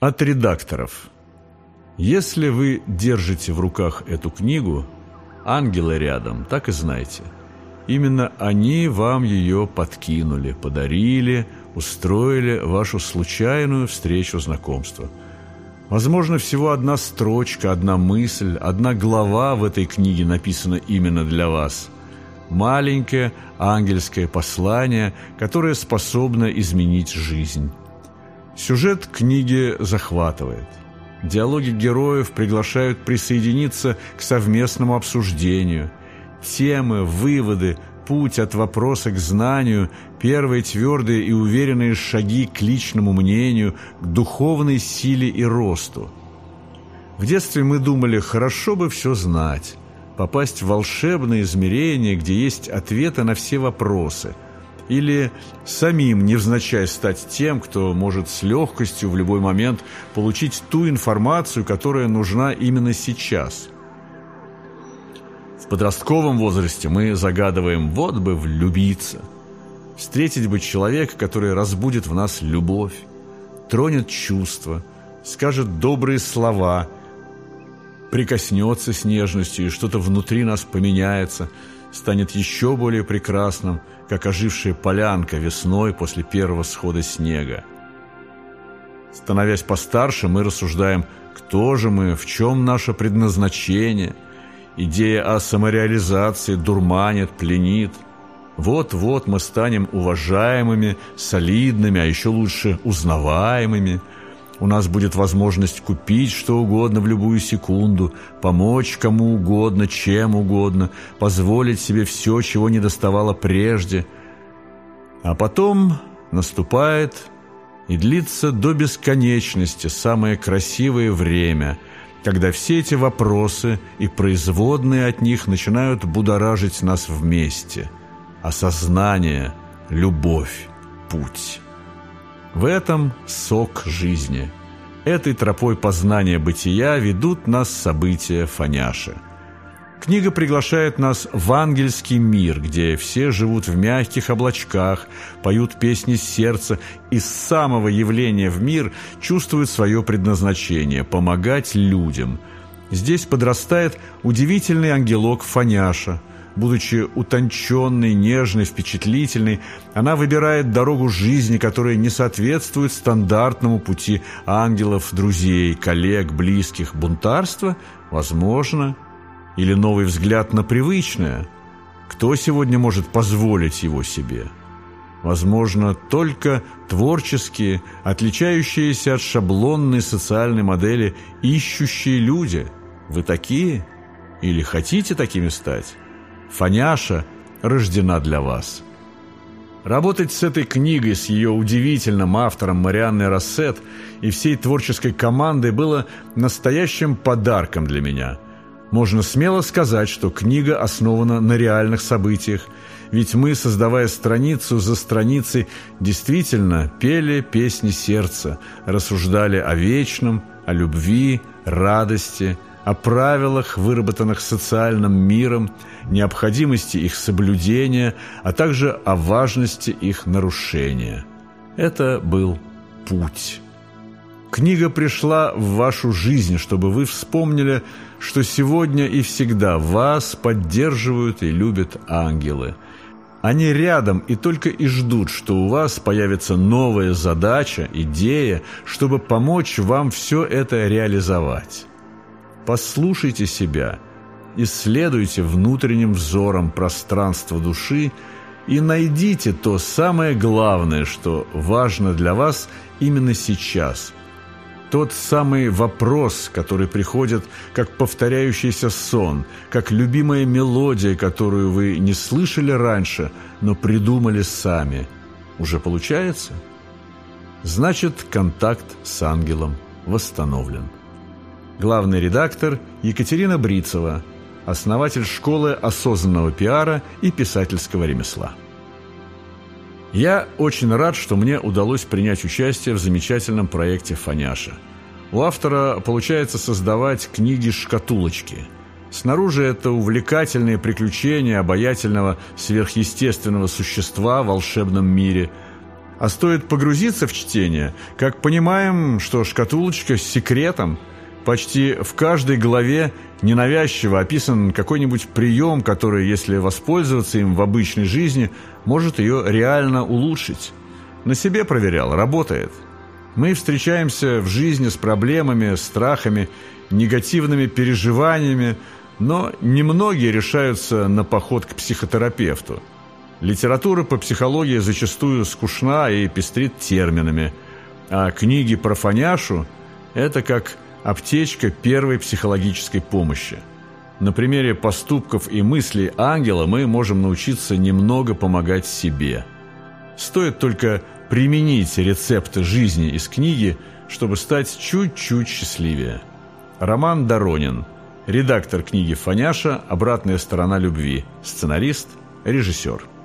От редакторов. Если вы держите в руках эту книгу, ангелы рядом, так и знайте. Именно они вам ее подкинули, подарили, устроили вашу случайную встречу знакомства. Возможно, всего одна строчка, одна мысль, одна глава в этой книге написана именно для вас. Маленькое ангельское послание, которое способно изменить жизнь. Сюжет книги захватывает. Диалоги героев приглашают присоединиться к совместному обсуждению. Темы, выводы, путь от вопроса к знанию, первые твердые и уверенные шаги к личному мнению, к духовной силе и росту. В детстве мы думали, хорошо бы все знать, попасть в волшебное измерение, где есть ответы на все вопросы – или самим невзначай стать тем, кто может с легкостью в любой момент получить ту информацию, которая нужна именно сейчас. В подростковом возрасте мы загадываем «вот бы влюбиться», встретить бы человека, который разбудит в нас любовь, тронет чувства, скажет добрые слова, прикоснется с нежностью, и что-то внутри нас поменяется – станет еще более прекрасным, как ожившая полянка весной после первого схода снега. Становясь постарше, мы рассуждаем, кто же мы, в чем наше предназначение. Идея о самореализации дурманит, пленит. Вот-вот мы станем уважаемыми, солидными, а еще лучше узнаваемыми – у нас будет возможность купить что угодно в любую секунду, помочь кому угодно, чем угодно, позволить себе все, чего не доставало прежде. А потом наступает и длится до бесконечности самое красивое время, когда все эти вопросы и производные от них начинают будоражить нас вместе. Осознание, любовь, путь». В этом сок жизни. Этой тропой познания бытия ведут нас события Фаняши. Книга приглашает нас в ангельский мир, где все живут в мягких облачках, поют песни сердца и с самого явления в мир чувствуют свое предназначение – помогать людям. Здесь подрастает удивительный ангелок Фаняша – Будучи утонченной, нежной, впечатлительной, она выбирает дорогу жизни, которая не соответствует стандартному пути ангелов, друзей, коллег, близких. Бунтарство? Возможно. Или новый взгляд на привычное? Кто сегодня может позволить его себе? Возможно, только творческие, отличающиеся от шаблонной социальной модели, ищущие люди. Вы такие? Или хотите такими стать? Фаняша рождена для вас. Работать с этой книгой, с ее удивительным автором Марианной Рассет и всей творческой командой было настоящим подарком для меня. Можно смело сказать, что книга основана на реальных событиях, ведь мы, создавая страницу за страницей, действительно пели песни сердца, рассуждали о вечном, о любви, радости – о правилах, выработанных социальным миром, необходимости их соблюдения, а также о важности их нарушения. Это был путь. Книга пришла в вашу жизнь, чтобы вы вспомнили, что сегодня и всегда вас поддерживают и любят ангелы. Они рядом и только и ждут, что у вас появится новая задача, идея, чтобы помочь вам все это реализовать. Послушайте себя, исследуйте внутренним взором пространство души и найдите то самое главное, что важно для вас именно сейчас. Тот самый вопрос, который приходит как повторяющийся сон, как любимая мелодия, которую вы не слышали раньше, но придумали сами. Уже получается? Значит, контакт с ангелом восстановлен. Главный редактор Екатерина Брицева, основатель школы осознанного пиара и писательского ремесла. Я очень рад, что мне удалось принять участие в замечательном проекте «Фаняша». У автора получается создавать книги-шкатулочки. Снаружи это увлекательные приключения обаятельного сверхъестественного существа в волшебном мире – А стоит погрузиться в чтение, как понимаем, что шкатулочка с секретом – Почти в каждой главе ненавязчиво описан какой-нибудь прием, который, если воспользоваться им в обычной жизни, может ее реально улучшить. На себе проверял, работает. Мы встречаемся в жизни с проблемами, страхами, негативными переживаниями, но немногие решаются на поход к психотерапевту. Литература по психологии зачастую скучна и пестрит терминами, а книги про фаняшу – это как аптечка первой психологической помощи. На примере поступков и мыслей ангела мы можем научиться немного помогать себе. Стоит только применить рецепты жизни из книги, чтобы стать чуть-чуть счастливее. Роман Доронин, редактор книги «Фаняша. Обратная сторона любви», сценарист, режиссер.